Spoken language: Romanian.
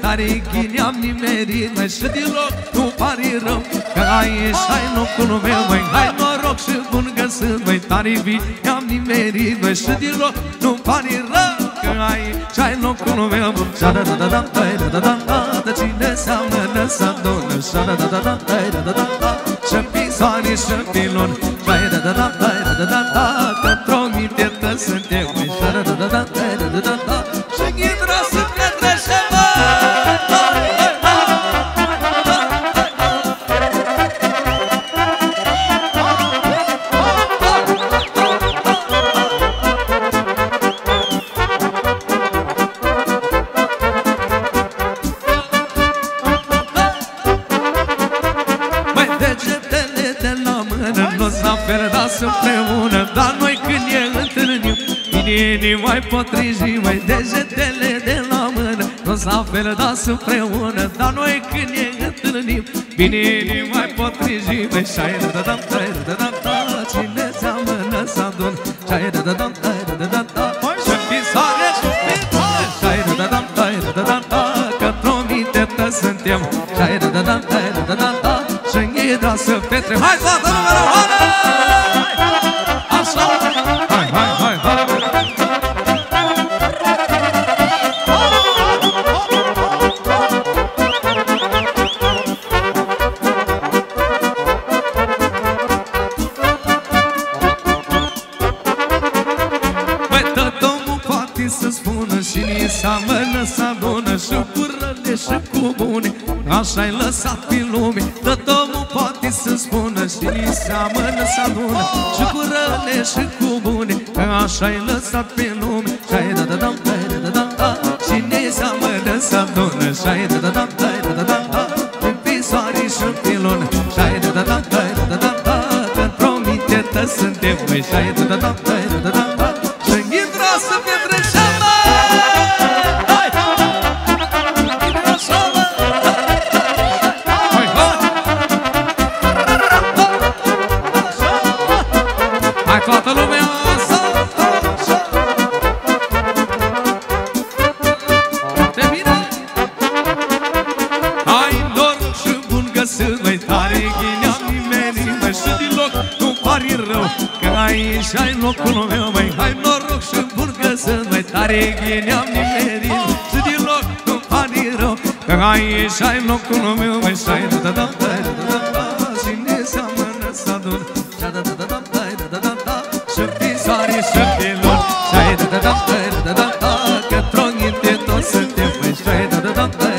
tare ghini am nimerit Mai și deloc nu pare rău Că aici ai locul meu Mai hai noroc și bun găsit Mai tare bine am nimerit Mai și deloc nu pare rău Că aici ai locul meu. Și da da da da da da da da Da cine seamănă să adună Și da da da da da da da da Și pisoare și pilon Și da da da da da da da Că într-o mintetă suntem Și da da da da da da da da împreună Dar noi când ne întâlnim Bine ne mai potrivi Mai degetele de la mână Nu s-a perdat împreună Dar noi când ne întâlnim Bine ne mai potrivi Mai șai da da da da da da da Cine seamănă să adun Șai da da da da da da da Și pisoare și pisoare Șai da da da da da da da Că într-o mintetă suntem Șai da da da da da da da Și ghida să petre Hai toată lumea la să spună Și ni seamănă să adună Și cu răle și cu bune Așa-i lăsat pe lume Tot omul poate să spună Și ni seamănă să adună Și cu răle și cu bune Așa-i lăsat pe lume Și-ai da da da da da da da Și ni seamănă să adună Și-ai da da da da da da da Pe pisoare și pe lună Și-ai da da da da da da da Că promitetă suntem Băi, și-ai da da da da da da da Și ghidra să petrecem Că aici ai locul meu Mai hai noroc și bun găsit Mai tare ghineam nimeni Și deloc nu pari rău Că aici ai locul meu Mai stai da da da da da da da Și ne seamănă să adun Da da da da da da da da da Și pisoare și pilon Stai da da da da da da da Că tronghite toți suntem Mai stai da da da da da da da